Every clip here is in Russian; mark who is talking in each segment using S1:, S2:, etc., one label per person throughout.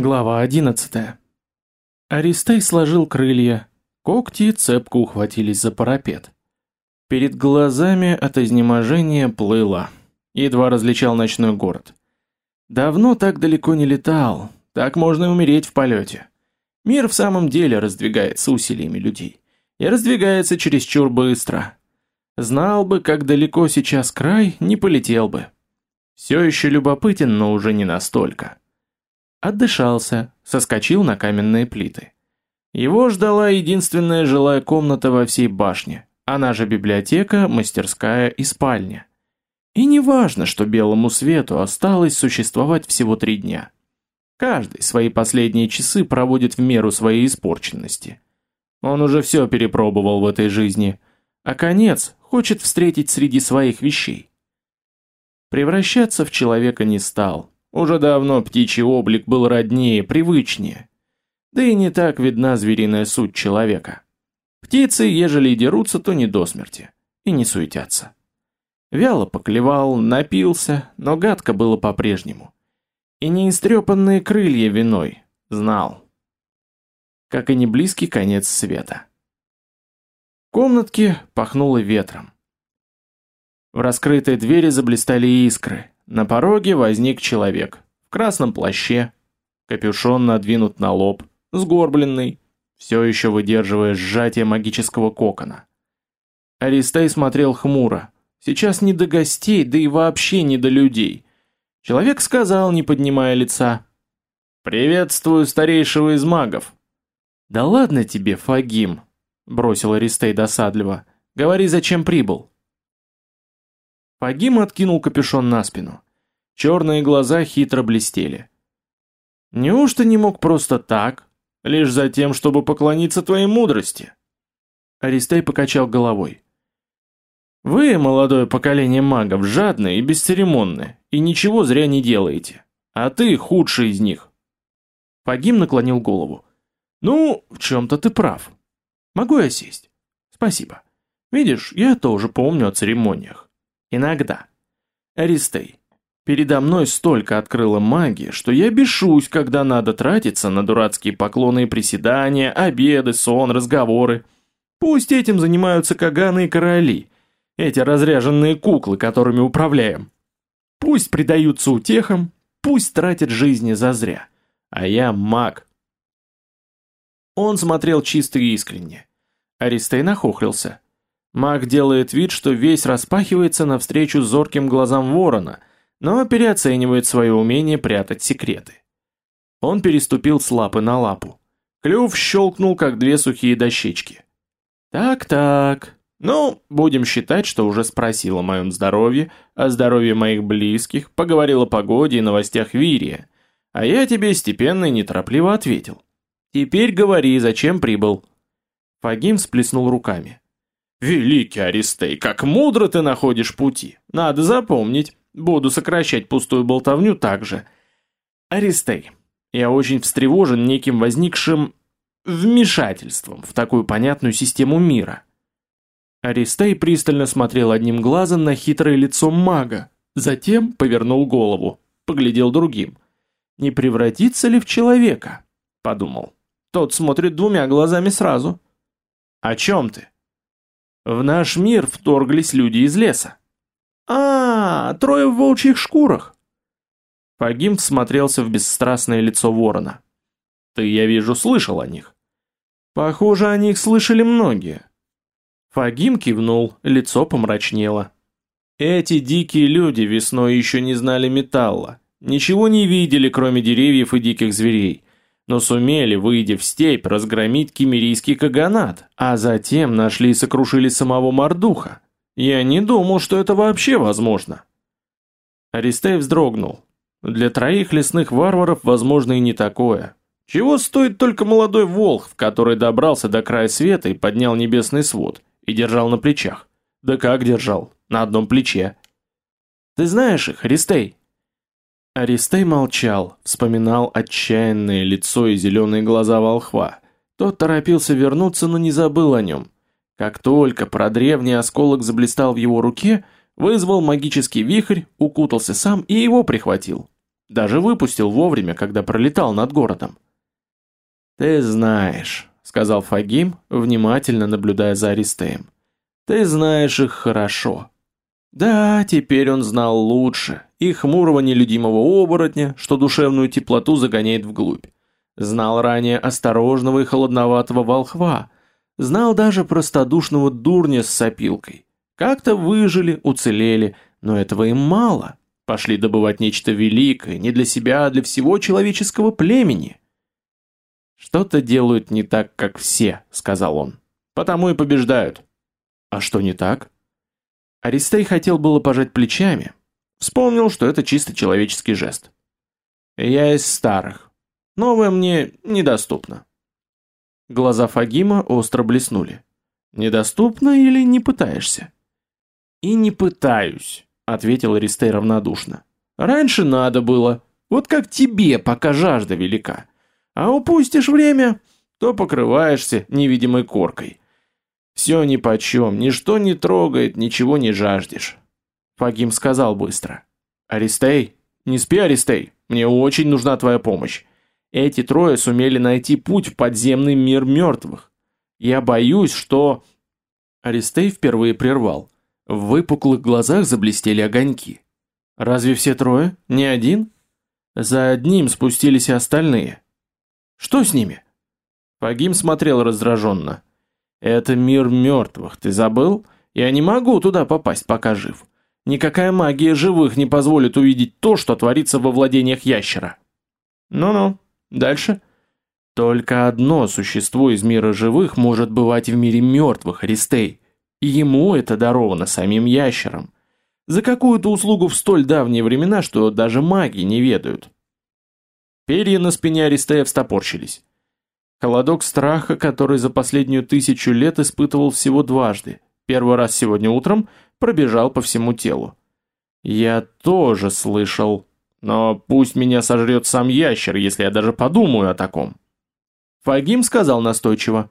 S1: Глава 11. Аристей сложил крылья. Когти цепко ухватились за парапет. Перед глазами от изнеможения плыло. Едва различал ночной город. Давно так далеко не летал. Так можно и умереть в полете. Мир в самом деле раздвигается усилиями людей. И раздвигается чересчур быстро. Знал бы, как далеко сейчас край, не полетел бы. Все еще любопытен, но уже не настолько. Отдышался, соскочил на каменные плиты. Его ждала единственная жилая комната во всей башне, она же библиотека, мастерская и спальня. И не важно, что белому свету осталось существовать всего три дня. Каждый свои последние часы проводит в меру своей испорченности. Он уже все перепробовал в этой жизни, а конец хочет встретить среди своих вещей. Превращаться в человека не стал, уже давно птичий облик был роднее, привычнее. Да и не так видна звериная суть человека. Птицы, ежели и дерутся, то не до смерти. И не суетятся. Вяло поклевал, напился, но гадко было по-прежнему. И не истрепанные крылья виной, знал. Как и не близкий конец света. В комнатке пахнуло ветром. В раскрытой двери заблистали искры, на пороге возник человек, в красном плаще, капюшон надвинут на лоб, сгорбленный, все еще выдерживая сжатие магического кокона. Аристей смотрел хмуро, сейчас не до гостей, да и вообще не до людей. Человек сказал, не поднимая лица, «Приветствую старейшего из магов». «Да ладно тебе, Фагим», — бросил Аристей досадливо, «говори, зачем прибыл». Фагим откинул капюшон на спину. Черные глаза хитро блестели. «Неужто не мог просто так, лишь за тем, чтобы поклониться твоей мудрости?» Аристей покачал головой. «Вы, молодое поколение магов, жадные и бесцеремонны, и ничего зря не делаете. А ты худший из них». Фагим наклонил голову. «Ну, в чем-то ты прав. Могу я сесть?» «Спасибо. Видишь, я тоже помню о церемониях. Иногда. Аристей, передо мной столько открыла магии, что я бешусь, когда надо тратиться на дурацкие поклоны и приседания, обеды, сон, разговоры. Пусть этим занимаются каганы и короли, эти разряженные куклы, которыми управляем. Пусть предаются утехам, пусть тратят жизни зазря. А я маг. Он смотрел чисто и искренне. Аристей нахохлился. Маг делает вид, что весь распахивается навстречу зорким глазам ворона, но переоценивает свое умение прятать секреты. Он переступил с лапы на лапу. Клюв щелкнул, как две сухие дощечки. «Так-так. Ну, будем считать, что уже спросил о моем здоровье, о здоровье моих близких, поговорил о погоде и новостях Вирия. А я тебе степенно и неторопливо ответил. Теперь говори, зачем прибыл». Фагим сплеснул руками. «Великий Аристей, как мудро ты находишь пути! Надо запомнить, буду сокращать пустую болтовню также. Аристей, я очень встревожен неким возникшим вмешательством в такую понятную систему мира». Аристей пристально смотрел одним глазом на хитрое лицо мага, затем повернул голову, поглядел другим. «Не превратится ли в человека?» – подумал. Тот смотрит двумя глазами сразу. «О чем ты?» В наш мир вторглись люди из леса. А, -а, -а трое в волчьих шкурах. Фагим всмотрелся в бесстрастное лицо ворона. Ты, я вижу, слышал о них. Похоже, о них слышали многие. Фагим кивнул, лицо помрачнело. Эти дикие люди весной еще не знали металла, ничего не видели, кроме деревьев и диких зверей но сумели, выйдя в степь, разгромить кемерийский каганат, а затем нашли и сокрушили самого Мордуха. Я не думал, что это вообще возможно. Аристей вздрогнул. Для троих лесных варваров возможно и не такое. Чего стоит только молодой волх, который добрался до края света и поднял небесный свод, и держал на плечах. Да как держал? На одном плече. Ты знаешь их, Аристей? Аристей молчал, вспоминал отчаянное лицо и зеленые глаза волхва. Тот торопился вернуться, но не забыл о нем. Как только про древний осколок заблистал в его руке, вызвал магический вихрь, укутался сам и его прихватил. Даже выпустил вовремя, когда пролетал над городом. «Ты знаешь», — сказал Фагим, внимательно наблюдая за Аристеем. «Ты знаешь их хорошо». Да, теперь он знал лучше, и хмурого нелюдимого оборотня, что душевную теплоту загоняет вглубь. Знал ранее осторожного и холодноватого волхва, знал даже простодушного дурня с сопилкой. Как-то выжили, уцелели, но этого им мало. Пошли добывать нечто великое, не для себя, а для всего человеческого племени. «Что-то делают не так, как все», — сказал он. «Потому и побеждают». «А что не так?» Аристей хотел было пожать плечами. Вспомнил, что это чисто человеческий жест. «Я из старых. Новое мне недоступно». Глаза Фагима остро блеснули. «Недоступно или не пытаешься?» «И не пытаюсь», — ответил Аристей равнодушно. «Раньше надо было, вот как тебе, пока жажда велика. А упустишь время, то покрываешься невидимой коркой. Все нипочем, ничто не трогает, ничего не жаждешь». Фагим сказал быстро. «Аристей, не спи, Аристей, мне очень нужна твоя помощь. Эти трое сумели найти путь в подземный мир мертвых. Я боюсь, что...» Аристей впервые прервал. В выпуклых глазах заблестели огоньки. Разве все трое? Не один? За одним спустились и остальные. Что с ними? Фагим смотрел раздраженно. Это мир мертвых, ты забыл? Я не могу туда попасть, пока жив. Никакая магия живых не позволит увидеть то, что творится во владениях ящера. Ну-ну, дальше. Только одно существо из мира живых может бывать в мире мертвых, Аристей. И ему это даровано самим ящером. За какую-то услугу в столь давние времена, что даже маги не ведают. Перья на спине Аристея встопорщились. Холодок страха, который за последнюю тысячу лет испытывал всего дважды, первый раз сегодня утром, пробежал по всему телу. Я тоже слышал, но пусть меня сожрет сам ящер, если я даже подумаю о таком. Фагим сказал настойчиво.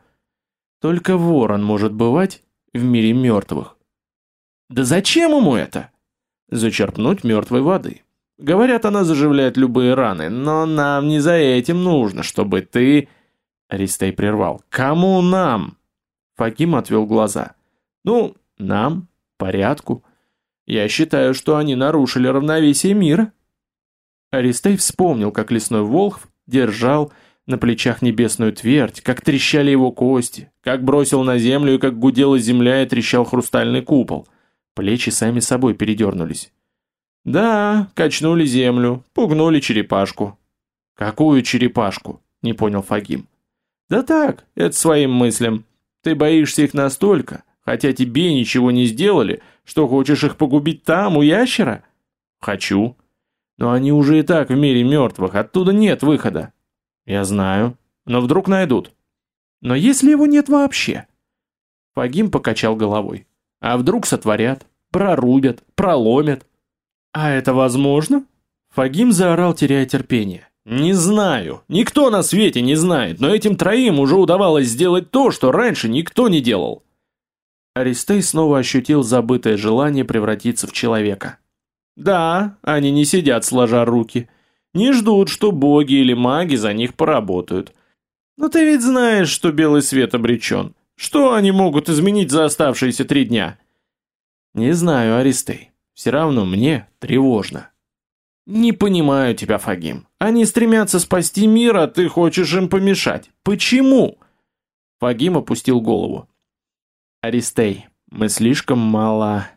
S1: Только ворон может бывать в мире мертвых. Да зачем ему это? Зачерпнуть мертвой воды. Говорят, она заживляет любые раны, но нам не за этим нужно, чтобы ты... Аристей прервал. Кому нам? Факим отвел глаза. Ну, нам, порядку. Я считаю, что они нарушили равновесие мира. Аристей вспомнил, как лесной волхв держал на плечах небесную твердь, как трещали его кости, как бросил на землю и как гудела земля и трещал хрустальный купол. Плечи сами собой передернулись. «Да, качнули землю, пугнули черепашку». «Какую черепашку?» — не понял Фагим. «Да так, это своим мыслям. Ты боишься их настолько, хотя тебе ничего не сделали, что хочешь их погубить там, у ящера?» «Хочу. Но они уже и так в мире мертвых, оттуда нет выхода». Я знаю, но вдруг найдут. Но если его нет вообще? Фагим покачал головой. А вдруг сотворят, прорубят, проломят? А это возможно? Фагим заорал, теряя терпение. Не знаю, никто на свете не знает, но этим троим уже удавалось сделать то, что раньше никто не делал. Аристей снова ощутил забытое желание превратиться в человека. Да, они не сидят сложа руки, не ждут, что боги или маги за них поработают. Но ты ведь знаешь, что белый свет обречен. Что они могут изменить за оставшиеся три дня? Не знаю, Аристей. Все равно мне тревожно. Не понимаю тебя, Фагим. Они стремятся спасти мир, а ты хочешь им помешать. Почему? Фагим опустил голову. Аристей, мы слишком мало...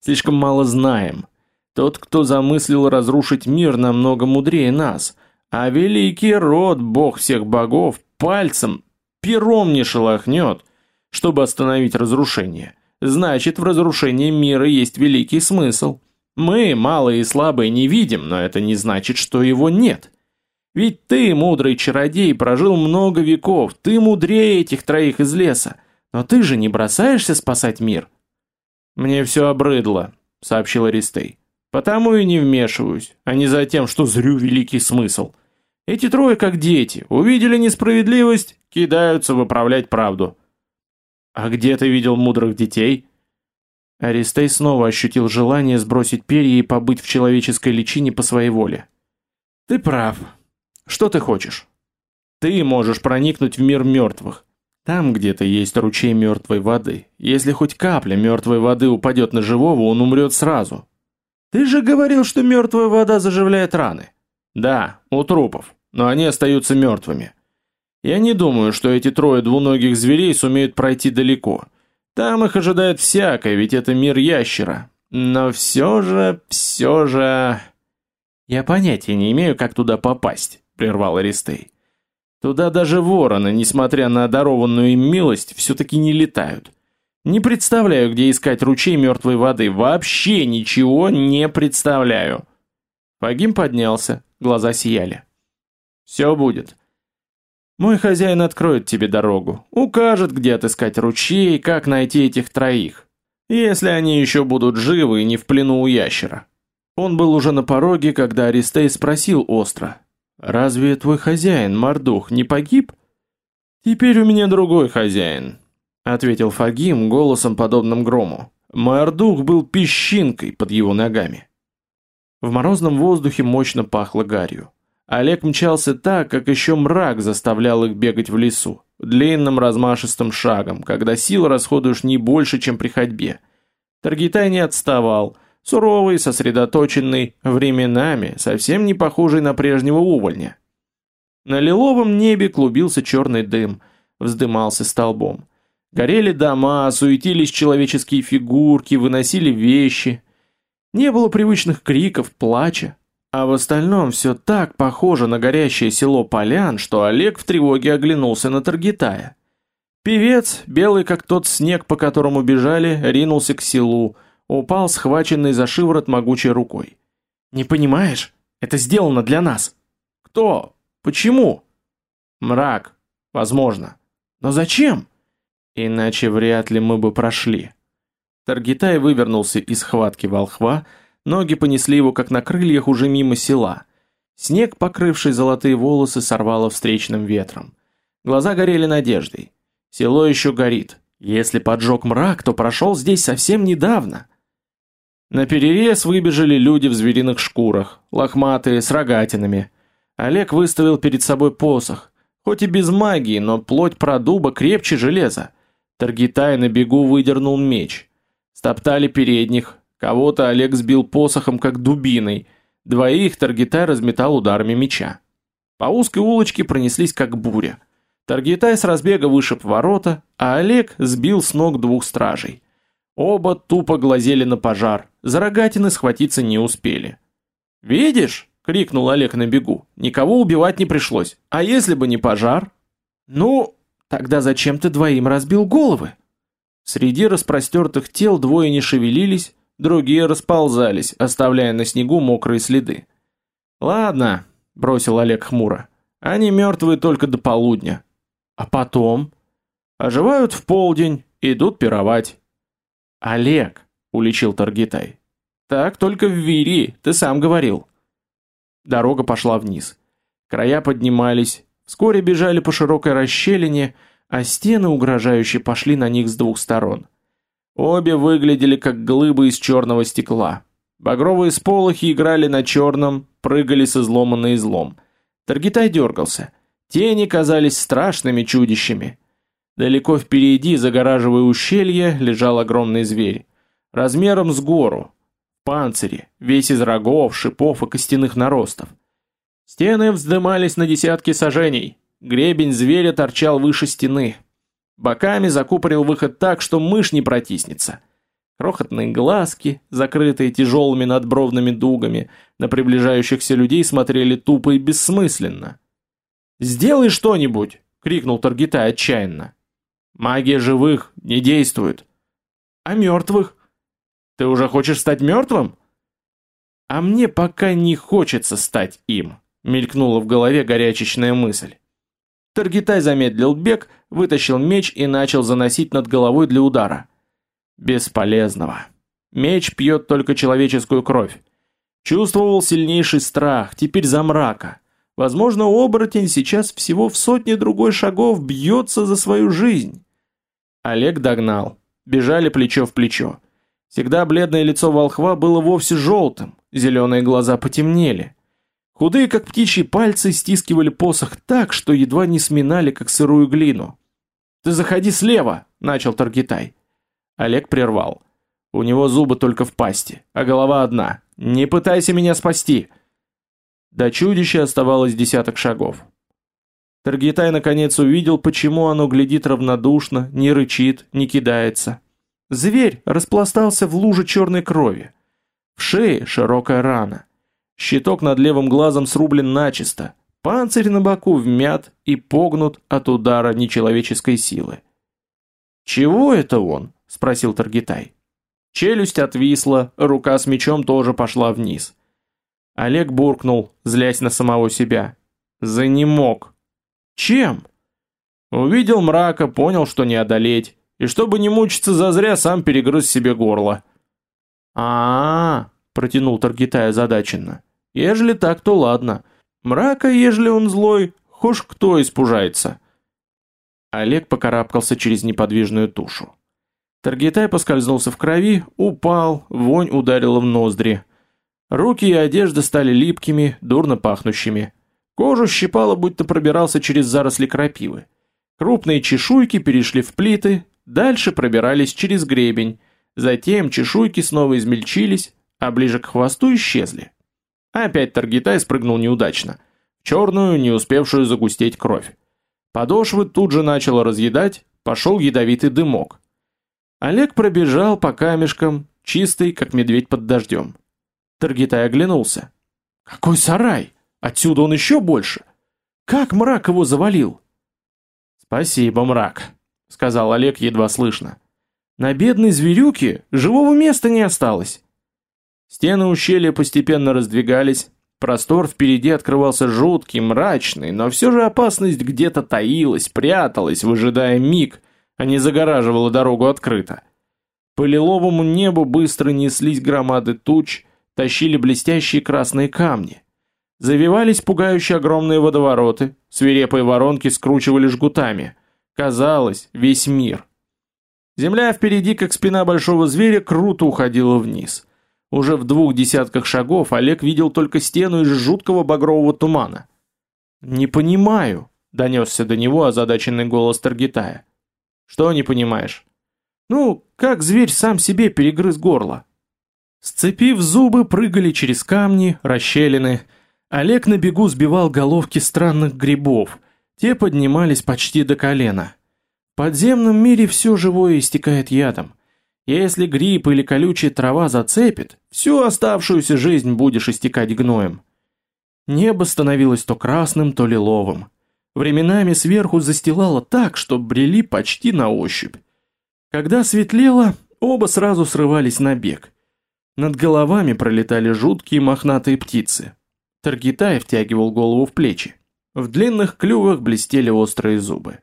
S1: Слишком мало знаем. Тот, кто замыслил разрушить мир, намного мудрее нас, а великий род, бог всех богов, пальцем, пером не шелохнет, чтобы остановить разрушение. Значит, в разрушении мира есть великий смысл. Мы, малые и слабые, не видим, но это не значит, что его нет. Ведь ты, мудрый чародей, прожил много веков, ты мудрее этих троих из леса, но ты же не бросаешься спасать мир. Мне все обрыдло, сообщил Аристей. Потому и не вмешиваюсь, а не за тем, что зрю великий смысл. Эти трое как дети, увидели несправедливость, кидаются выправлять правду. А где ты видел мудрых детей? Аристей снова ощутил желание сбросить перья и побыть в человеческой личине по своей воле. Ты прав. Что ты хочешь? Ты можешь проникнуть в мир мертвых. Там где-то есть ручей мертвой воды. Если хоть капля мертвой воды упадет на живого, он умрет сразу. Ты же говорил, что мертвая вода заживляет раны. Да, у трупов, но они остаются мертвыми. Я не думаю, что эти трое двуногих зверей сумеют пройти далеко. Там их ожидает всякое, ведь это мир ящера. Но все же, все же... Я понятия не имею, как туда попасть, прервал Аристей. Туда даже вороны, несмотря на дарованную им милость, все-таки не летают. Не представляю, где искать ручей мертвой воды. Вообще ничего не представляю. Фагим поднялся, глаза сияли. Все будет. Мой хозяин откроет тебе дорогу, укажет, где отыскать ручей, как найти этих троих. Если они еще будут живы и не в плену у ящера. Он был уже на пороге, когда Аристей спросил остро. «Разве твой хозяин, Мардух, не погиб?» «Теперь у меня другой хозяин», — ответил Фагим голосом, подобным грому. Мардух был песчинкой под его ногами. В морозном воздухе мощно пахло гарью. Олег мчался так, как еще мрак заставлял их бегать в лесу, длинным размашистым шагом, когда сил расходуешь не больше, чем при ходьбе. Таргитай не отставал, суровый, сосредоточенный, временами, совсем не похожий на прежнего увольня. На лиловом небе клубился черный дым, вздымался столбом. Горели дома, суетились человеческие фигурки, выносили вещи. Не было привычных криков, плача, а в остальном все так похоже на горящее село Полян, что Олег в тревоге оглянулся на Таргитая. Певец, белый как тот снег, по которому бежали, ринулся к селу, упал схваченный за шиворот могучей рукой. «Не понимаешь? Это сделано для нас!» «Кто? Почему?» «Мрак. Возможно. Но зачем?» «Иначе вряд ли мы бы прошли». Таргитай вывернулся из схватки волхва, Ноги понесли его, как на крыльях, уже мимо села. Снег, покрывший золотые волосы, сорвало встречным ветром. Глаза горели надеждой. Село еще горит. Если поджег мрак, то прошел здесь совсем недавно. На перерез выбежали люди в звериных шкурах, лохматые, с рогатинами. Олег выставил перед собой посох. Хоть и без магии, но плоть продуба крепче железа. Таргитай на бегу выдернул меч. Стоптали передних, Кого-то Олег сбил посохом, как дубиной, двоих Таргитай разметал ударами меча. По узкой улочке пронеслись, как буря. Таргитай с разбега вышиб ворота, а Олег сбил с ног двух стражей. Оба тупо глазели на пожар, за рогатины схватиться не успели. «Видишь?» — крикнул Олег на бегу. «Никого убивать не пришлось. А если бы не пожар?» «Ну, тогда зачем ты двоим разбил головы?» Среди распростертых тел двое не шевелились, другие расползались, оставляя на снегу мокрые следы. «Ладно», — бросил Олег хмуро, — «они мертвые только до полудня. А потом?» «Оживают в полдень, идут пировать». «Олег», — уличил Таргитай, — «так только в Вири, ты сам говорил». Дорога пошла вниз. Края поднимались, вскоре бежали по широкой расщелине, а стены угрожающе пошли на них с двух сторон. Обе выглядели как глыбы из черного стекла. Багровые сполохи играли на черном, прыгали с излома излом. Таргитай дергался. Тени казались страшными чудищами. Далеко впереди, загораживая ущелье, лежал огромный зверь. Размером с гору. В панцире, весь из рогов, шипов и костяных наростов. Стены вздымались на десятки сажений. Гребень зверя торчал выше стены. Боками закупорил выход так, что мышь не протиснется. Крохотные глазки, закрытые тяжелыми надбровными дугами, на приближающихся людей смотрели тупо и бессмысленно. «Сделай что-нибудь!» — крикнул Таргитай отчаянно. «Магия живых не действует». «А мертвых?» «Ты уже хочешь стать мертвым?» «А мне пока не хочется стать им», — мелькнула в голове горячечная мысль. Таргитай замедлил бег, вытащил меч и начал заносить над головой для удара. Бесполезного. Меч пьет только человеческую кровь. Чувствовал сильнейший страх, теперь за мрака. Возможно, оборотень сейчас всего в сотне другой шагов бьется за свою жизнь. Олег догнал. Бежали плечо в плечо. Всегда бледное лицо волхва было вовсе желтым, зеленые глаза потемнели. Худые, как птичьи пальцы, стискивали посох так, что едва не сминали, как сырую глину. «Ты заходи слева!» — начал Таргитай. Олег прервал. У него зубы только в пасти, а голова одна. «Не пытайся меня спасти!» До чудища оставалось десяток шагов. Таргитай наконец увидел, почему оно глядит равнодушно, не рычит, не кидается. Зверь распластался в луже черной крови. В шее широкая рана. Щиток над левым глазом срублен начисто. Панцирь на боку вмят и погнут от удара нечеловеческой силы. «Чего это он?» – спросил Таргитай. Челюсть отвисла, рука с мечом тоже пошла вниз. Олег буркнул, злясь на самого себя. «Занемог!» Чем? Увидел мрака, понял, что не одолеть, и чтобы не мучиться зазря, сам перегрыз себе горло. А, -а, -а протянул Таргитай озадаченно. Ежели так, то ладно. Мрака, ежели он злой, хошь кто испужается. Олег покарабкался через неподвижную тушу. Таргитай поскользнулся в крови, упал, вонь ударила в ноздри. Руки и одежда стали липкими, дурно пахнущими. Кожу щипало, будто пробирался через заросли крапивы. Крупные чешуйки перешли в плиты, дальше пробирались через гребень, затем чешуйки снова измельчились, а ближе к хвосту исчезли. Опять Таргитай спрыгнул неудачно, в черную, не успевшую загустеть кровь. Подошвы тут же начало разъедать, пошел ядовитый дымок. Олег пробежал по камешкам, чистый, как медведь под дождем. Таргитай оглянулся. «Какой сарай!» Отсюда он еще больше. Как мрак его завалил? Спасибо, мрак, сказал Олег едва слышно. На бедной зверюке живого места не осталось. Стены ущелья постепенно раздвигались, простор впереди открывался жуткий, мрачный, но все же опасность где-то таилась, пряталась, выжидая миг, а не загораживала дорогу открыто. По лиловому небу быстро неслись громады туч, тащили блестящие красные камни. Завивались пугающие огромные водовороты, свирепые воронки скручивали жгутами. Казалось, весь мир. Земля впереди, как спина большого зверя, круто уходила вниз. Уже в двух десятках шагов Олег видел только стену из жуткого багрового тумана. «Не понимаю», — донесся до него озадаченный голос Таргитая. «Что не понимаешь?» «Ну, как зверь сам себе перегрыз горло?» Сцепив зубы, прыгали через камни, расщелины, Олег на бегу сбивал головки странных грибов. Те поднимались почти до колена. В подземном мире все живое истекает ядом. Если гриб или колючая трава зацепит, всю оставшуюся жизнь будешь истекать гноем. Небо становилось то красным, то лиловым. Временами сверху застилало так, что брели почти на ощупь. Когда светлело, оба сразу срывались на бег. Над головами пролетали жуткие мохнатые птицы. Таргитай втягивал голову в плечи. В длинных клювах блестели острые зубы.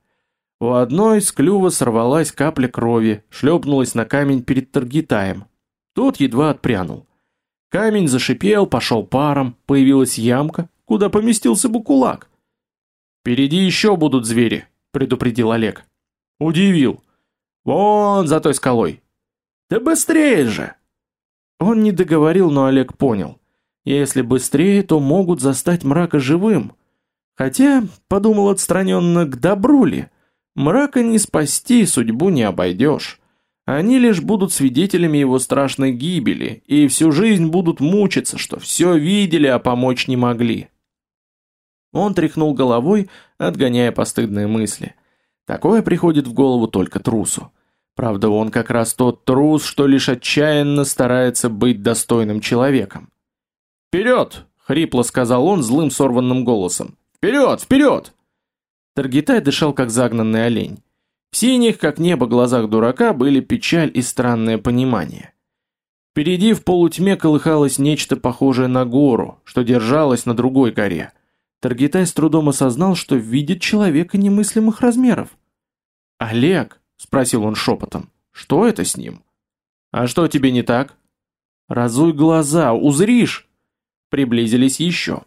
S1: У одной с клюва сорвалась капля крови, шлепнулась на камень перед Таргитаем. Тот едва отпрянул. Камень зашипел, пошел паром, появилась ямка, куда поместился бы кулак. «Впереди еще будут звери», — предупредил Олег. «Удивил. Вон за той скалой». «Да быстрее же!» Он не договорил, но Олег понял. Если быстрее, то могут застать мрака живым. Хотя, подумал отстраненно, к добру ли? Мрака не спасти, судьбу не обойдешь. Они лишь будут свидетелями его страшной гибели, и всю жизнь будут мучиться, что все видели, а помочь не могли. Он тряхнул головой, отгоняя постыдные мысли. Такое приходит в голову только трусу. Правда, он как раз тот трус, что лишь отчаянно старается быть достойным человеком. «Вперед!» — хрипло сказал он злым сорванным голосом. «Вперед! Вперед!» Таргитай дышал как загнанный олень. В синих, как небо, глазах дурака были печаль и странное понимание. Впереди в полутьме колыхалось нечто похожее на гору, что держалось на другой горе. Таргитай с трудом осознал, что видит человека немыслимых размеров. «Олег!» — спросил он шепотом. «Что это с ним?» «А что тебе не так?» «Разуй глаза, узришь!» Приблизились еще.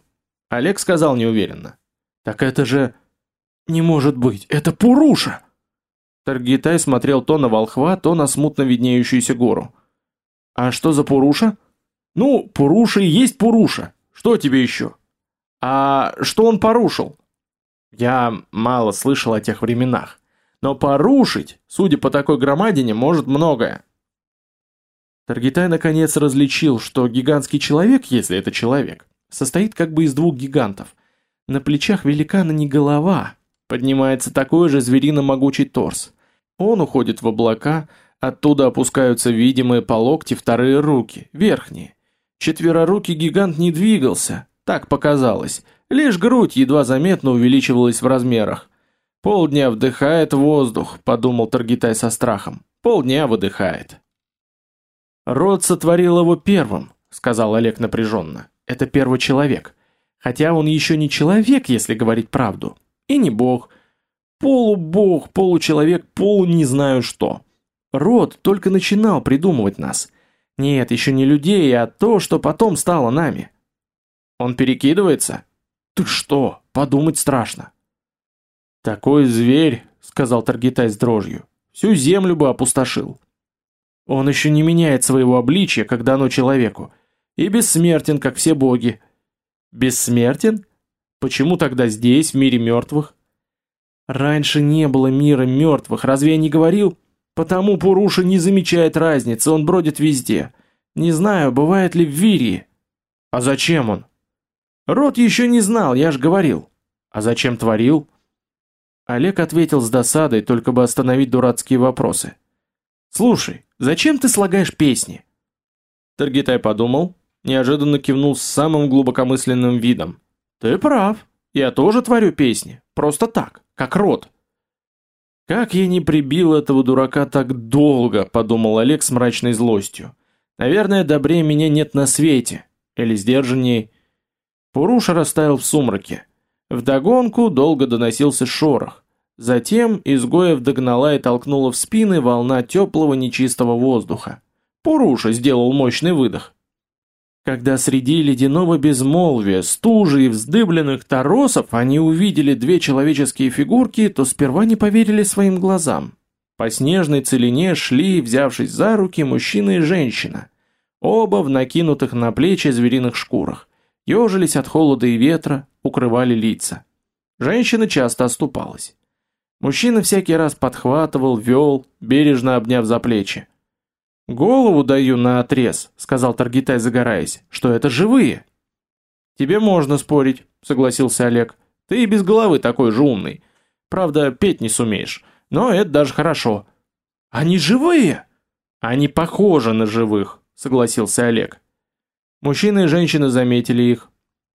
S1: Олег сказал неуверенно. «Так это же... не может быть, это Пуруша!» Таргитай смотрел то на волхва, то на смутно виднеющуюся гору. «А что за Пуруша?» «Ну, Пуруша и есть Пуруша. Что тебе еще?» А что он порушил? Я мало слышал о тех временах. Но порушить, судя по такой громадине, может многое. Таргитай наконец различил, что гигантский человек, если это человек, состоит как бы из двух гигантов. На плечах великана не голова, поднимается такой же зверино-могучий торс. Он уходит в облака, оттуда опускаются видимые по локти вторые руки, верхние. Четверорукий гигант не двигался, так показалось, лишь грудь едва заметно увеличивалась в размерах. Полдня вдыхает воздух, подумал Таргитай со страхом. Полдня выдыхает. Род сотворил его первым, сказал Олег напряженно. Это первый человек. Хотя он еще не человек, если говорить правду. И не бог. Полубог, получеловек, полу не знаю что. Род только начинал придумывать нас. Нет, еще не людей, а то, что потом стало нами. Он перекидывается? Ты что, подумать страшно. Такой зверь, сказал Таргитай с дрожью, всю землю бы опустошил. Он еще не меняет своего обличия, когда оно человеку, и бессмертен, как все боги. Бессмертен? Почему тогда здесь, в мире мертвых? Раньше не было мира мертвых, разве я не говорил? Потому Пуруша не замечает разницы, он бродит везде. Не знаю, бывает ли в Вирии. А зачем он? Род еще не знал, я ж говорил. А зачем творил? Олег ответил с досадой, только бы остановить дурацкие вопросы. Слушай, зачем ты слагаешь песни? Таргитай подумал, неожиданно кивнул с самым глубокомысленным видом. Ты прав. Я тоже творю песни, просто так, как род. Как я не прибил этого дурака так долго, подумал Олег с мрачной злостью. Наверное, добрее меня нет на свете, или сдержаннее. Пуруша растаял в сумраке. Вдогонку долго доносился шорох. Затем изгоев догнала и толкнула в спины волна теплого нечистого воздуха. Пуруша сделал мощный выдох. Когда среди ледяного безмолвия, стужи и вздыбленных торосов они увидели две человеческие фигурки, то сперва не поверили своим глазам. По снежной целине шли, взявшись за руки, мужчина и женщина. Оба в накинутых на плечи звериных шкурах. Ежились от холода и ветра, укрывали лица. Женщина часто оступалась. Мужчина всякий раз подхватывал, вел, бережно обняв за плечи. «Голову даю на отрез», — сказал Таргитай, загораясь, — «что это живые». «Тебе можно спорить», — согласился Олег. «Ты и без головы такой же умный. Правда, петь не сумеешь, но это даже хорошо». «Они живые?» «Они похожи на живых», — согласился Олег. Мужчины и женщины заметили их.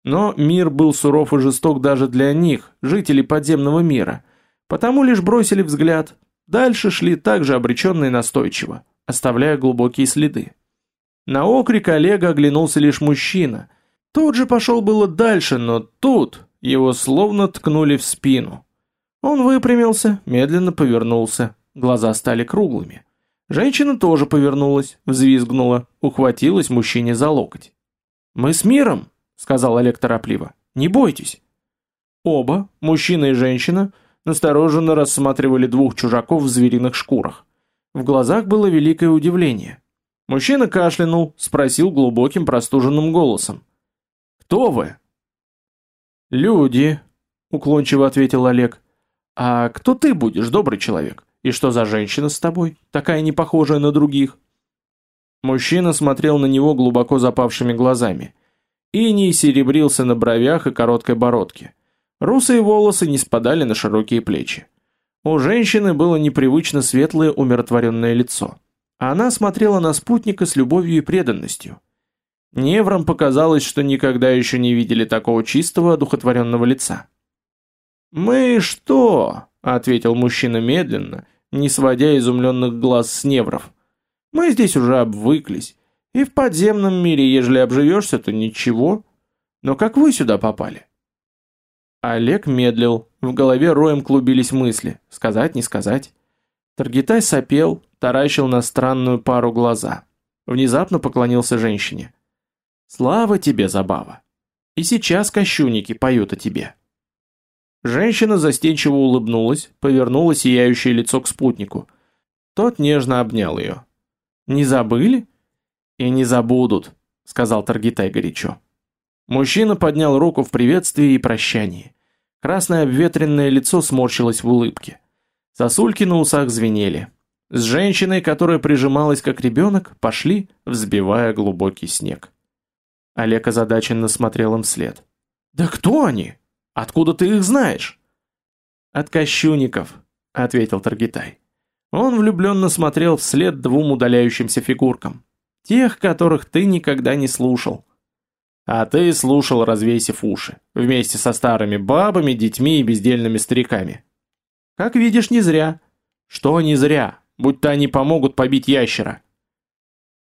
S1: Но мир был суров и жесток даже для них, жителей подземного мира — Потому лишь бросили взгляд. Дальше шли также обреченно и настойчиво, оставляя глубокие следы. На окрик Олега оглянулся лишь мужчина. Тот же пошел было дальше, но тут его словно ткнули в спину. Он выпрямился, медленно повернулся, глаза стали круглыми. Женщина тоже повернулась, взвизгнула, ухватилась мужчине за локоть. «Мы с миром», — сказал Олег торопливо, — «не бойтесь». Оба, мужчина и женщина, — настороженно рассматривали двух чужаков в звериных шкурах. В глазах было великое удивление. Мужчина кашлянул, спросил глубоким простуженным голосом. «Кто вы?» «Люди», — уклончиво ответил Олег. «А кто ты будешь, добрый человек? И что за женщина с тобой, такая не похожая на других?» Мужчина смотрел на него глубоко запавшими глазами. Иней серебрился на бровях и короткой бородке. Русые волосы не спадали на широкие плечи. У женщины было непривычно светлое умиротворенное лицо. Она смотрела на спутника с любовью и преданностью. Неврам показалось, что никогда еще не видели такого чистого, одухотворенного лица. «Мы что?» — ответил мужчина медленно, не сводя изумленных глаз с невров. «Мы здесь уже обвыклись. И в подземном мире, ежели обживешься, то ничего. Но как вы сюда попали?» Олег медлил, в голове роем клубились мысли, сказать, не сказать. Таргитай сопел, таращил на странную пару глаза. Внезапно поклонился женщине. «Слава тебе, Забава! И сейчас кощунники поют о тебе!» Женщина застенчиво улыбнулась, повернула сияющее лицо к спутнику. Тот нежно обнял ее. «Не забыли?» «И не забудут», — сказал Таргитай горячо. Мужчина поднял руку в приветствии и прощании. Красное обветренное лицо сморщилось в улыбке. Сосульки на усах звенели. С женщиной, которая прижималась как ребенок, пошли, взбивая глубокий снег. Олег озадаченно смотрел им вслед. «Да кто они? Откуда ты их знаешь?» «От кощуников», — ответил Таргитай. Он влюбленно смотрел вслед двум удаляющимся фигуркам. Тех, которых ты никогда не слушал. А ты слушал, развесив уши, вместе со старыми бабами, детьми и бездельными стариками. Как видишь, не зря. Что не зря, будто они помогут побить ящера.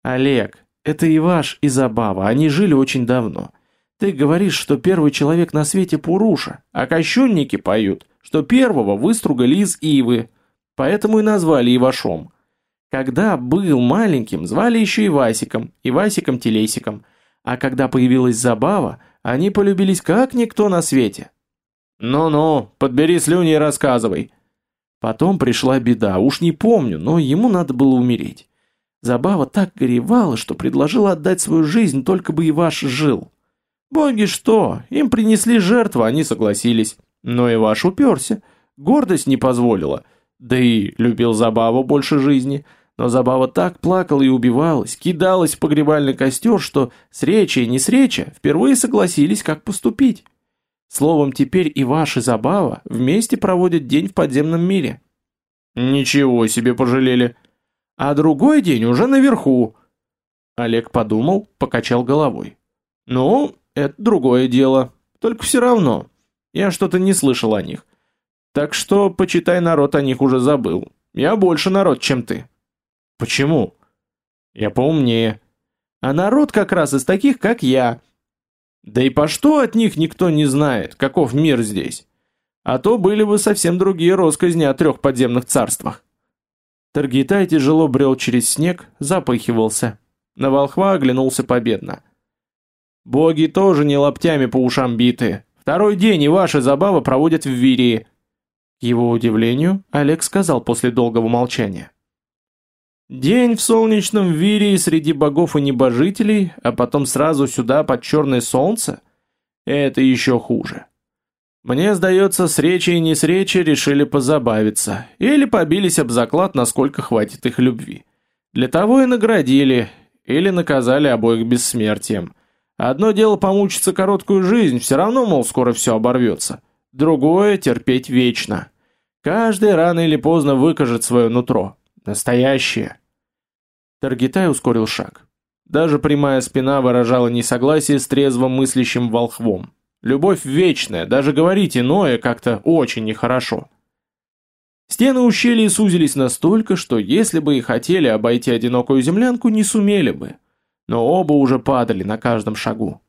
S1: Олег, это и ваш, и забава, они жили очень давно. Ты говоришь, что первый человек на свете Пуруша, а кощунники поют, что первого выстругали из ивы, поэтому и назвали Ивашом. Когда был маленьким, звали еще Ивасиком, Ивасиком-телесиком, а когда появилась забава, они полюбились как никто на свете. «Ну-ну, подбери слюни и рассказывай». Потом пришла беда, уж не помню, но ему надо было умереть. Забава так горевала, что предложила отдать свою жизнь, только бы и ваш жил. Боги что, им принесли жертву, они согласились. Но и ваш уперся, гордость не позволила, да и любил Забаву больше жизни. Но Забава так плакала и убивалась, кидалась в погребальный костер, что среча и несреча впервые согласились, как поступить. Словом, теперь и ваша Забава вместе проводят день в подземном мире. Ничего себе пожалели а другой день уже наверху. Олег подумал, покачал головой. Ну, это другое дело. Только все равно. Я что-то не слышал о них. Так что, почитай, народ о них уже забыл. Я больше народ, чем ты. Почему? Я поумнее. А народ как раз из таких, как я. Да и по что от них никто не знает, каков мир здесь. А то были бы совсем другие росказни о трех подземных царствах. Таргитай тяжело брел через снег, запыхивался. На волхва оглянулся победно. «Боги тоже не лаптями по ушам биты. Второй день и ваши забавы проводят в Вирии». К его удивлению, Олег сказал после долгого молчания. «День в солнечном Вирии среди богов и небожителей, а потом сразу сюда под черное солнце? Это еще хуже. Мне сдается, с речи и не с речи решили позабавиться. Или побились об заклад, насколько хватит их любви. Для того и наградили, или наказали обоих бессмертием. Одно дело помучиться короткую жизнь, все равно, мол, скоро все оборвется. Другое — терпеть вечно. Каждый рано или поздно выкажет свое нутро. Настоящее. Таргитай ускорил шаг. Даже прямая спина выражала несогласие с трезво мыслящим волхвом. Любовь вечная, даже говорить иное как-то очень нехорошо. Стены ущелья сузились настолько, что если бы и хотели обойти одинокую землянку, не сумели бы. Но оба уже падали на каждом шагу.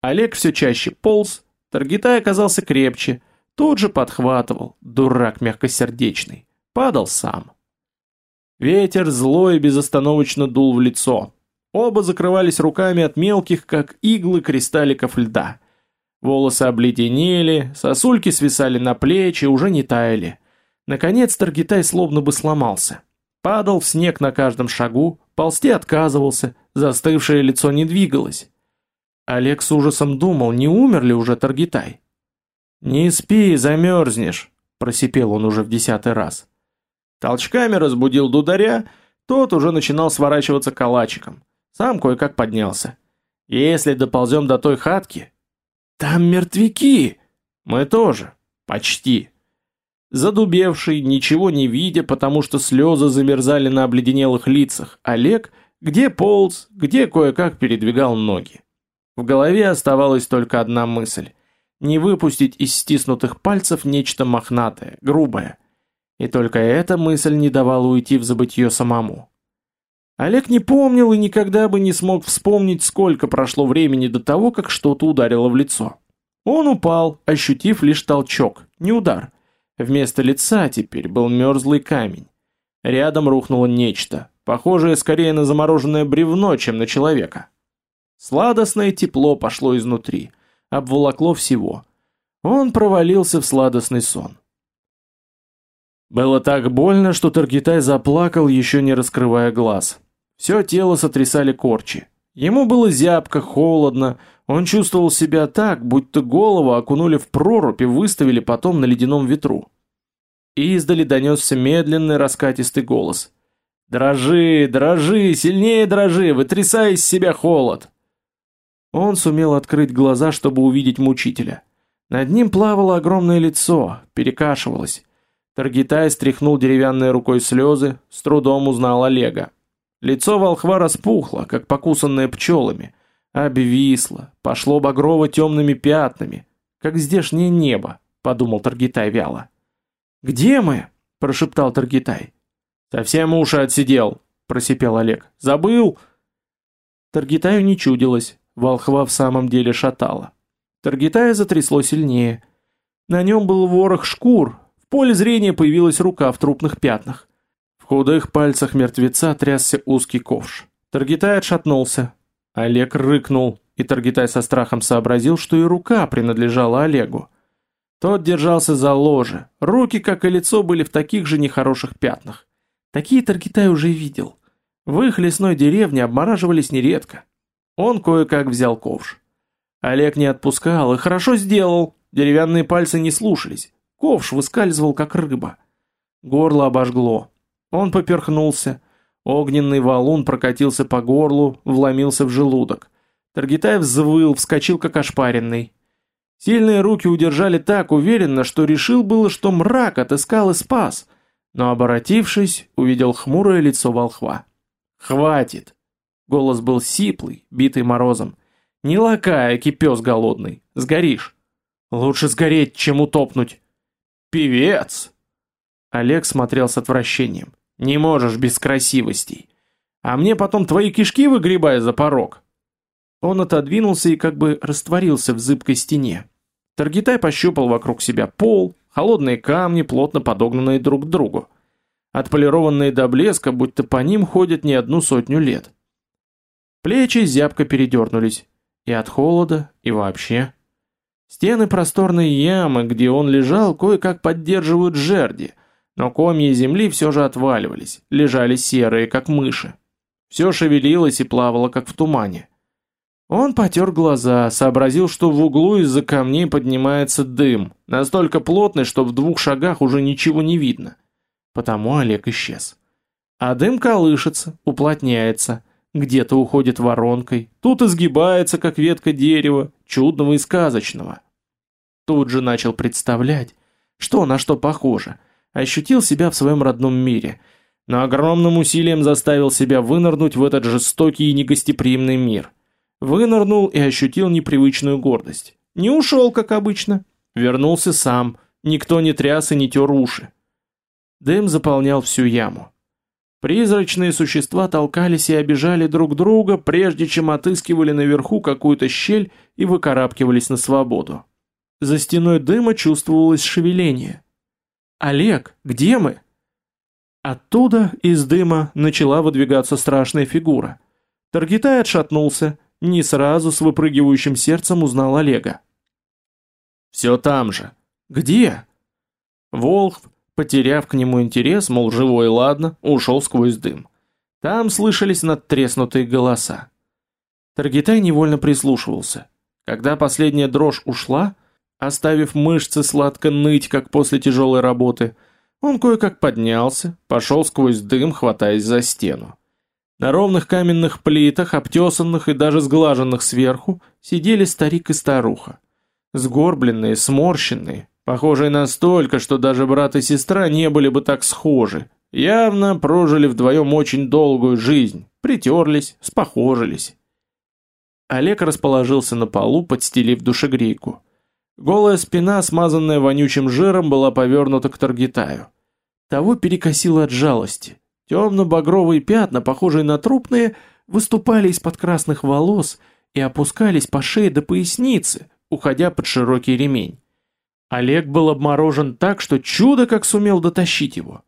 S1: Олег все чаще полз, Таргитай оказался крепче, тот же подхватывал, дурак мягкосердечный, падал сам. Ветер злой безостановочно дул в лицо. Оба закрывались руками от мелких, как иглы кристалликов льда – Волосы обледенели, сосульки свисали на плечи, уже не таяли. Наконец Таргитай словно бы сломался. Падал в снег на каждом шагу, ползти отказывался, застывшее лицо не двигалось. Олег с ужасом думал, не умер ли уже Таргитай. «Не спи, замерзнешь», – просипел он уже в десятый раз. Толчками разбудил дударя, тот уже начинал сворачиваться калачиком. Сам кое-как поднялся. «Если доползем до той хатки, «Там мертвяки!» «Мы тоже. Почти». Задубевший, ничего не видя, потому что слезы замерзали на обледенелых лицах, Олег где полз, где кое-как передвигал ноги. В голове оставалась только одна мысль – не выпустить из стиснутых пальцев нечто мохнатое, грубое. И только эта мысль не давала уйти в забытье самому. Олег не помнил и никогда бы не смог вспомнить, сколько прошло времени до того, как что-то ударило в лицо. Он упал, ощутив лишь толчок, не удар. Вместо лица теперь был мерзлый камень. Рядом рухнуло нечто, похожее скорее на замороженное бревно, чем на человека. Сладостное тепло пошло изнутри, обволокло всего. Он провалился в сладостный сон. Было так больно, что Таргитай заплакал, еще не раскрывая глаз. Все тело сотрясали корчи. Ему было зябко, холодно, Он чувствовал себя так, будто голову окунули в прорубь и выставили потом на ледяном ветру. И издали донесся медленный раскатистый голос. «Дрожи, дрожи, сильнее дрожи, вытрясай из себя холод!» Он сумел открыть глаза, чтобы увидеть мучителя. Над ним плавало огромное лицо, перекашивалось. Таргитай стряхнул деревянной рукой слезы, с трудом узнал Олега. Лицо волхва распухло, как покусанное пчелами, обвисло, пошло багрово-темными пятнами, как здешнее небо, подумал Таргитай вяло. «Где мы?» – прошептал Таргитай. «Совсем уши отсидел», – просипел Олег. «Забыл?» Таргитаю не чудилось, волхва в самом деле шатало. Таргитая затрясло сильнее. На нем был ворох шкур, поле зрения появилась рука в трупных пятнах. В худых пальцах мертвеца трясся узкий ковш. Таргитай отшатнулся. Олег рыкнул, и Таргитай со страхом сообразил, что и рука принадлежала Олегу. Тот держался за ложе, руки, как и лицо, были в таких же нехороших пятнах. Такие Таргитай уже видел. В их лесной деревне обмораживались нередко. Он кое-как взял ковш. Олег не отпускал и хорошо сделал. Деревянные пальцы не слушались. Ковш выскальзывал, как рыба. Горло обожгло. Он поперхнулся. Огненный валун прокатился по горлу, вломился в желудок. Таргитай взвыл, вскочил, как ошпаренный. Сильные руки удержали так уверенно, что решил было, что мрак отыскал и спас. Но, оборотившись, увидел хмурое лицо волхва. «Хватит!» Голос был сиплый, битый морозом. Не лакай, кипёс голодный, сгоришь. Лучше сгореть, чем утопнуть. Певец! Олег смотрел с отвращением. Не можешь без красивостей. А мне потом твои кишки выгребая за порог. Он отодвинулся и как бы растворился в зыбкой стене. Таргитай пощупал вокруг себя пол, холодные камни, плотно подогнанные друг к другу. Отполированные до блеска, будто по ним ходят не одну сотню лет. Плечи зябко передернулись. И от холода, и вообще. Стены просторной ямы, где он лежал, кое-как поддерживают жерди, но комья земли все же отваливались, лежали серые, как мыши. Все шевелилось и плавало, как в тумане. Он потер глаза, сообразил, что в углу из-за камней поднимается дым, настолько плотный, что в двух шагах уже ничего не видно. Потому Олег исчез. А дым колышется, уплотняется, где-то уходит воронкой, тут изгибается, как ветка дерева, чудного и сказочного. Тут же начал представлять, что на что похоже, ощутил себя в своем родном мире, но огромным усилием заставил себя вынырнуть в этот жестокий и негостеприимный мир. Вынырнул и ощутил непривычную гордость. Не ушел, как обычно, вернулся сам, никто не тряс и не тер уши. Дым заполнял всю яму. Призрачные существа толкались и обижали друг друга, прежде чем отыскивали наверху какую-то щель и выкарабкивались на свободу. За стеной дыма чувствовалось шевеление. «Олег, где мы?» Оттуда, из дыма, начала выдвигаться страшная фигура. Таргитай отшатнулся, не сразу с выпрыгивающим сердцем узнал Олега. «Все там же». «Где?» Волхв потеряв к нему интерес, мол, живой ладно, ушел сквозь дым. Там слышались надтреснутые голоса. Таргитай невольно прислушивался. Когда последняя дрожь ушла, оставив мышцы сладко ныть, как после тяжелой работы, он кое-как поднялся, пошел сквозь дым, хватаясь за стену. На ровных каменных плитах, обтесанных и даже сглаженных сверху, сидели старик и старуха. Сгорбленные, сморщенные, Похожие настолько, что даже брат и сестра не были бы так схожи. Явно прожили вдвоем очень долгую жизнь, притерлись, спохожились. Олег расположился на полу, подстелив душегрейку. Голая спина, смазанная вонючим жиром, была повернута к Таргитаю. Того перекосило от жалости. Темно-багровые пятна, похожие на трупные, выступали из-под красных волос и опускались по шее до поясницы, уходя под широкий ремень. Олег был обморожен так, что чудо как сумел дотащить его.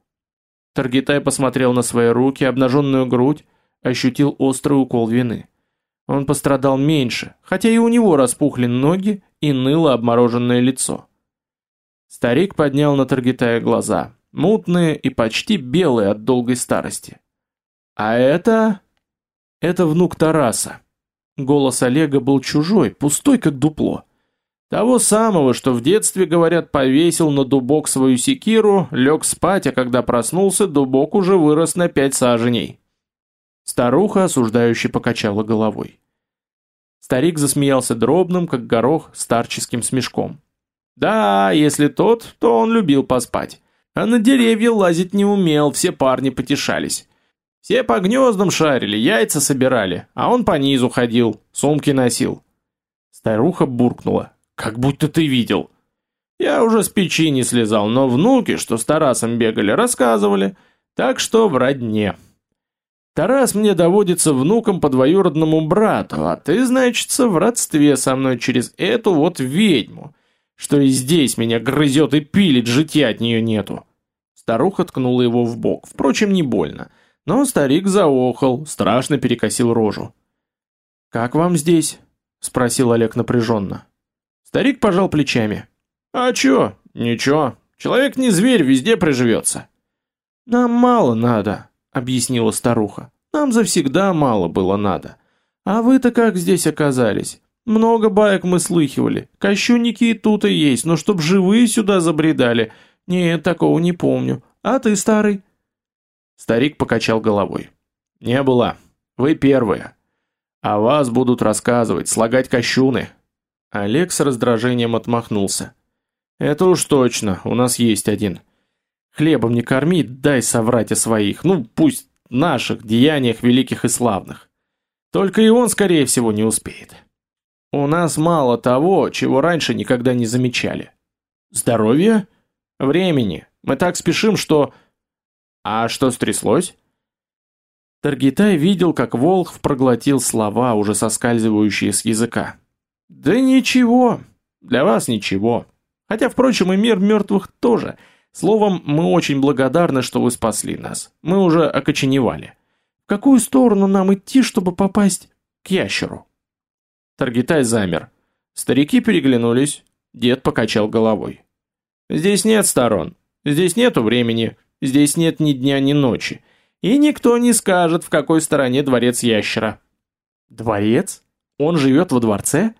S1: Таргитай посмотрел на свои руки, обнаженную грудь, ощутил острый укол вины. Он пострадал меньше, хотя и у него распухли ноги и ныло обмороженное лицо. Старик поднял на Таргитая глаза, мутные и почти белые от долгой старости. «А это...» «Это внук Тараса». Голос Олега был чужой, пустой как дупло. Того самого, что в детстве, говорят, повесил на дубок свою секиру, лег спать, а когда проснулся, дубок уже вырос на пять саженей. Старуха осуждающе покачала головой. Старик засмеялся дробным, как горох, старческим смешком. Да, если тот, то он любил поспать. А на деревья лазить не умел, все парни потешались. Все по гнездам шарили, яйца собирали, а он по низу ходил, сумки носил. Старуха буркнула. «Как будто ты видел». Я уже с печи не слезал, но внуки, что с Тарасом бегали, рассказывали. Так что в родне. Тарас мне доводится внуком по двоюродному брату, а ты, значится, в родстве со мной через эту вот ведьму, что и здесь меня грызет и пилит, житья от нее нету. Старуха ткнула его в бок, впрочем, не больно. Но старик заохал, страшно перекосил рожу. «Как вам здесь?» — спросил Олег напряженно. Старик пожал плечами. «А чё? Ничего. Человек не зверь, везде приживется». «Нам мало надо», — объяснила старуха. «Нам завсегда мало было надо. А вы-то как здесь оказались? Много баек мы слыхивали. Кощунники и тут и есть, но чтоб живые сюда забредали. Нет, такого не помню. А ты, старый?» Старик покачал головой. «Не было. Вы первые. А вас будут рассказывать, слагать кощуны». Олег с раздражением отмахнулся. «Это уж точно, у нас есть один. Хлебом не корми, дай соврать о своих, ну пусть наших деяниях великих и славных. Только и он, скорее всего, не успеет. У нас мало того, чего раньше никогда не замечали. Здоровье? Времени. Мы так спешим, что... А что стряслось? Таргитай видел, как Волхв проглотил слова, уже соскальзывающие с языка. «Да ничего. Для вас ничего. Хотя, впрочем, и мир мертвых тоже. Словом, мы очень благодарны, что вы спасли нас. Мы уже окоченевали. В какую сторону нам идти, чтобы попасть к ящеру?» Таргитай замер. Старики переглянулись. Дед покачал головой. «Здесь нет сторон. Здесь нету времени. Здесь нет ни дня, ни ночи. И никто не скажет, в какой стороне дворец ящера. Дворец? Он живет во дворце?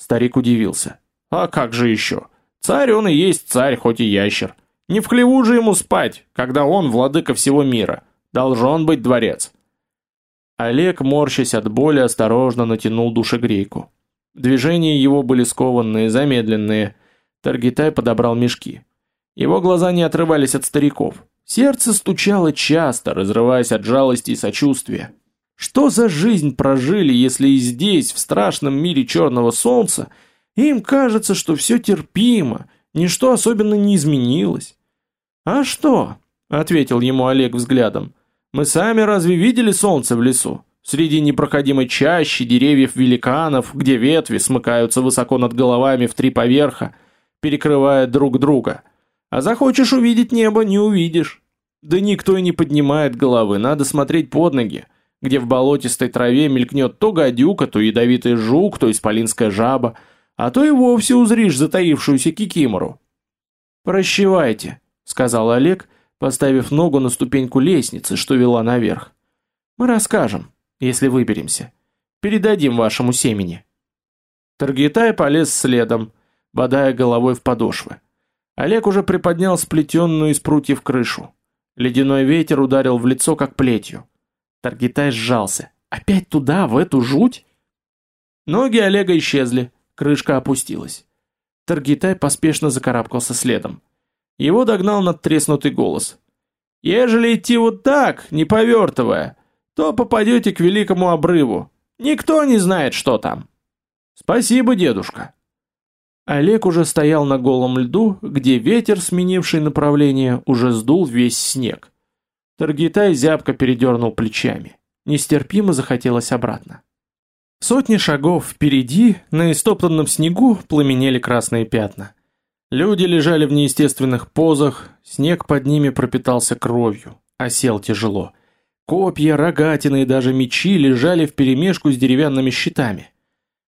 S1: Старик удивился. А как же еще? Царь он и есть царь, хоть и ящер. Не в хлеву же ему спать, когда он владыка всего мира. Должен быть дворец. Олег, морщась от боли, осторожно натянул душегрейку. Движения его были скованные, замедленные. Таргитай подобрал мешки. Его глаза не отрывались от стариков. Сердце стучало часто, разрываясь от жалости и сочувствия. Что за жизнь прожили, если и здесь, в страшном мире черного солнца, им кажется, что все терпимо, ничто особенно не изменилось? «А что?» — ответил ему Олег взглядом. «Мы сами разве видели солнце в лесу? Среди непроходимой чащи деревьев великанов, где ветви смыкаются высоко над головами в три поверха, перекрывая друг друга. А захочешь увидеть небо, не увидишь. Да никто и не поднимает головы, надо смотреть под ноги, где в болотистой траве мелькнет то гадюка, то ядовитый жук, то исполинская жаба, а то и вовсе узришь затаившуюся кикимору. «Прощевайте», — сказал Олег, поставив ногу на ступеньку лестницы, что вела наверх. «Мы расскажем, если выберемся. Передадим вашему семени». Таргитай полез следом, бодая головой в подошвы. Олег уже приподнял сплетенную из прутьев крышу. Ледяной ветер ударил в лицо, как плетью. Таргитай сжался. Опять туда, в эту жуть? Ноги Олега исчезли, крышка опустилась. Таргитай поспешно закарабкался следом. Его догнал надтреснутый голос. «Ежели идти вот так, не повертывая, то попадете к великому обрыву. Никто не знает, что там». «Спасибо, дедушка», Олег уже стоял на голом льду, где ветер, сменивший направление, уже сдул весь снег. Таргитай зябко передернул плечами. Нестерпимо захотелось обратно. Сотни шагов впереди, на истоптанном снегу, пламенели красные пятна. Люди лежали в неестественных позах, снег под ними пропитался кровью, осел тяжело. Копья, рогатины и даже мечи лежали вперемешку с деревянными щитами.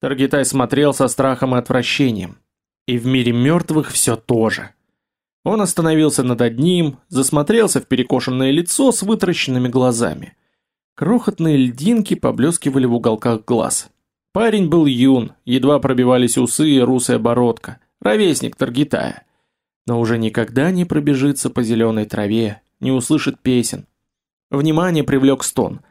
S1: Таргитай смотрел со страхом и отвращением. И в мире мертвых все то же. Он остановился над одним, засмотрелся в перекошенное лицо с вытращенными глазами. Крохотные льдинки поблескивали в уголках глаз. Парень был юн, едва пробивались усы и русая бородка, ровесник Таргитая. Но уже никогда не пробежится по зеленой траве, не услышит песен. Внимание привлек стон.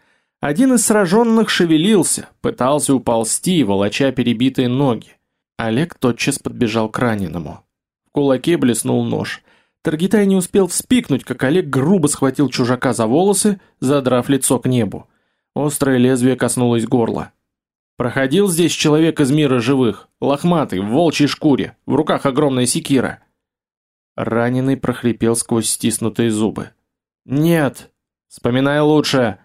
S1: Один из сраженных шевелился, пытался уползти, волоча перебитые ноги. Олег тотчас подбежал к раненому. Кулаке блеснул нож. Таргитай не успел вспикнуть, как Олег грубо схватил чужака за волосы, задрав лицо к небу. Острое лезвие коснулось горла. Проходил здесь человек из мира живых, лохматый, в волчьей шкуре, в руках огромная секира. Раненый прохрипел сквозь стиснутые зубы. «Нет! Вспоминай лучше!»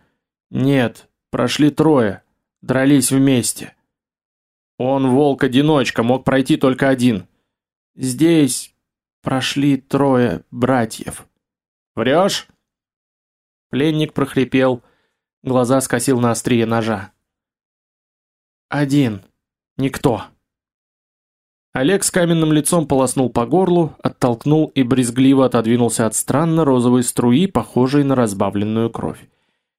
S1: «Нет, прошли трое, дрались вместе». «Он волк-одиночка, мог пройти только один». «Здесь прошли трое братьев». «Врешь?» Пленник прохрипел, глаза скосил на острие ножа. Один. Никто. Олег с каменным лицом полоснул по горлу, оттолкнул и брезгливо отодвинулся от странно розовой струи, похожей на разбавленную кровь.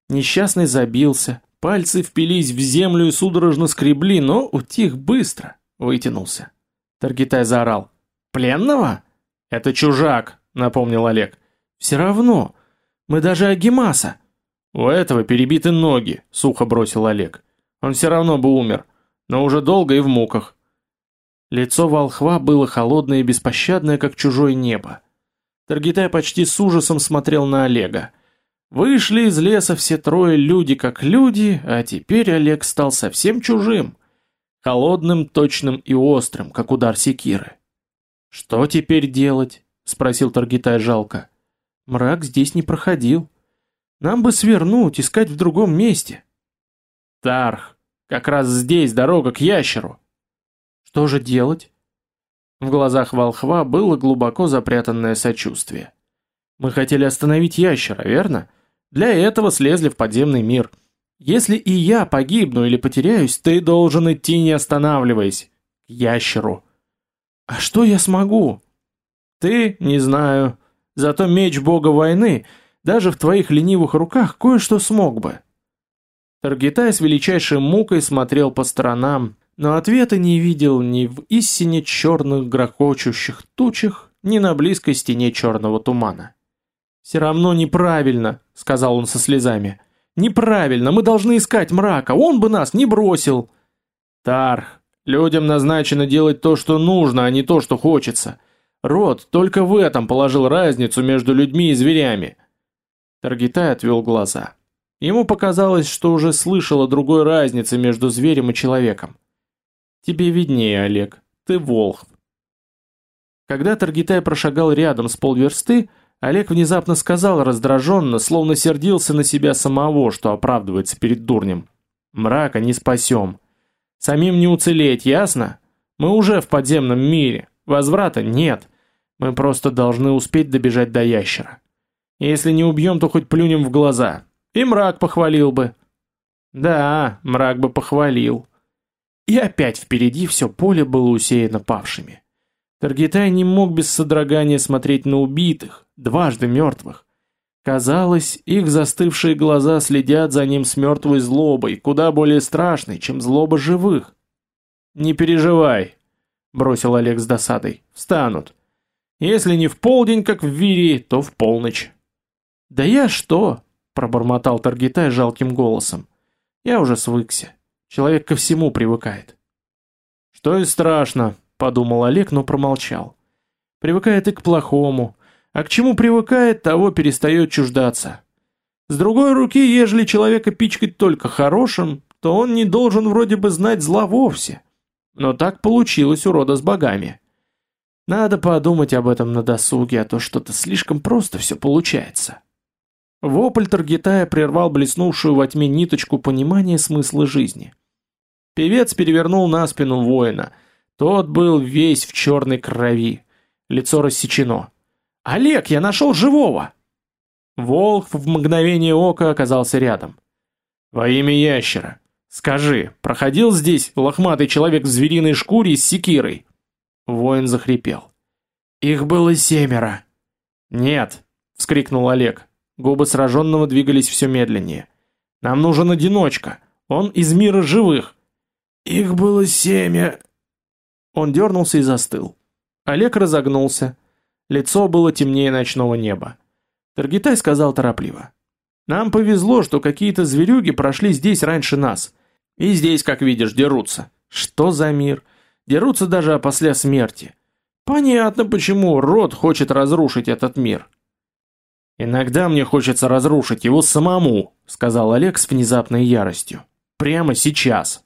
S1: Несчастный забился, пальцы впились в землю и судорожно скребли, но утих быстро, вытянулся. Таргитай заорал. «Пленного?» «Это чужак», — напомнил Олег. «Все равно. Мы даже Агимаса». «У этого перебиты ноги», — сухо бросил Олег. Он все равно бы умер, но уже долго и в муках. Лицо волхва было холодное и беспощадное, как чужое небо. Таргитай почти с ужасом смотрел на Олега. Вышли из леса все трое люди как люди, а теперь Олег стал совсем чужим. Холодным, точным и острым, как удар секиры. «Что теперь делать?» — спросил Таргитай жалко. «Мрак здесь не проходил. Нам бы свернуть, искать в другом месте». Тарх, как раз здесь дорога к ящеру. Что же делать? В глазах волхва было глубоко запрятанное сочувствие. Мы хотели остановить ящера, верно? Для этого слезли в подземный мир. Если и я погибну или потеряюсь, ты должен идти не останавливаясь. К ящеру. А что я смогу? Ты, не знаю. Зато меч бога войны, даже в твоих ленивых руках кое-что смог бы. Таргитай с величайшей мукой смотрел по сторонам, но ответа не видел ни в истине черных грохочущих тучах, ни на близкой стене черного тумана. «Все равно неправильно», — сказал он со слезами. «Неправильно, мы должны искать мрака, он бы нас не бросил». «Тарх, людям назначено делать то, что нужно, а не то, что хочется. Род только в этом положил разницу между людьми и зверями». Таргитай отвел глаза. Ему показалось, что уже слышал о другой разнице между зверем и человеком. Тебе виднее, Олег, ты волхв. Когда Таргитай прошагал рядом с полверсты, Олег внезапно сказал раздраженно, словно сердился на себя самого, что оправдывается перед дурнем. «Мрака не спасем. Самим не уцелеть, ясно? Мы уже в подземном мире. Возврата нет. Мы просто должны успеть добежать до ящера. Если не убьем, то хоть плюнем в глаза. И мрак похвалил бы. Да, мрак бы похвалил. И опять впереди все поле было усеяно павшими. Таргитай не мог без содрогания смотреть на убитых, дважды мертвых. Казалось, их застывшие глаза следят за ним с мертвой злобой, куда более страшной, чем злоба живых. «Не переживай», — бросил Олег с досадой, — «встанут. Если не в полдень, как в Вирии, то в полночь». «Да я что?» пробормотал Таргитай жалким голосом. Я уже свыкся. Человек ко всему привыкает. Что и страшно, подумал Олег, но промолчал. Привыкает и к плохому, а к чему привыкает, того перестает чуждаться. С другой руки, ежели человека пичкать только хорошим, то он не должен вроде бы знать зла вовсе. Но так получилось у рода с богами. Надо подумать об этом на досуге, а то что-то слишком просто все получается. Вопль Таргитая прервал блеснувшую во тьме ниточку понимания смысла жизни. Певец перевернул на спину воина. Тот был весь в черной крови. Лицо рассечено. «Олег, я нашел живого!» Волк в мгновение ока оказался рядом. «Во имя ящера, скажи, проходил здесь лохматый человек в звериной шкуре с секирой?» Воин захрипел. «Их было семеро». «Нет!» — вскрикнул Олег. Губы сраженного двигались все медленнее. «Нам нужен одиночка. Он из мира живых».
S2: Их было семя.
S1: Он дернулся и застыл. Олег разогнулся. Лицо было темнее ночного неба. Таргитай сказал торопливо. «Нам повезло, что какие-то зверюги прошли здесь раньше нас. И здесь, как видишь, дерутся. Что за мир? Дерутся даже опосля смерти. Понятно, почему род хочет разрушить этот мир». «Иногда мне хочется разрушить его самому», — сказал Олег с внезапной яростью. «Прямо сейчас».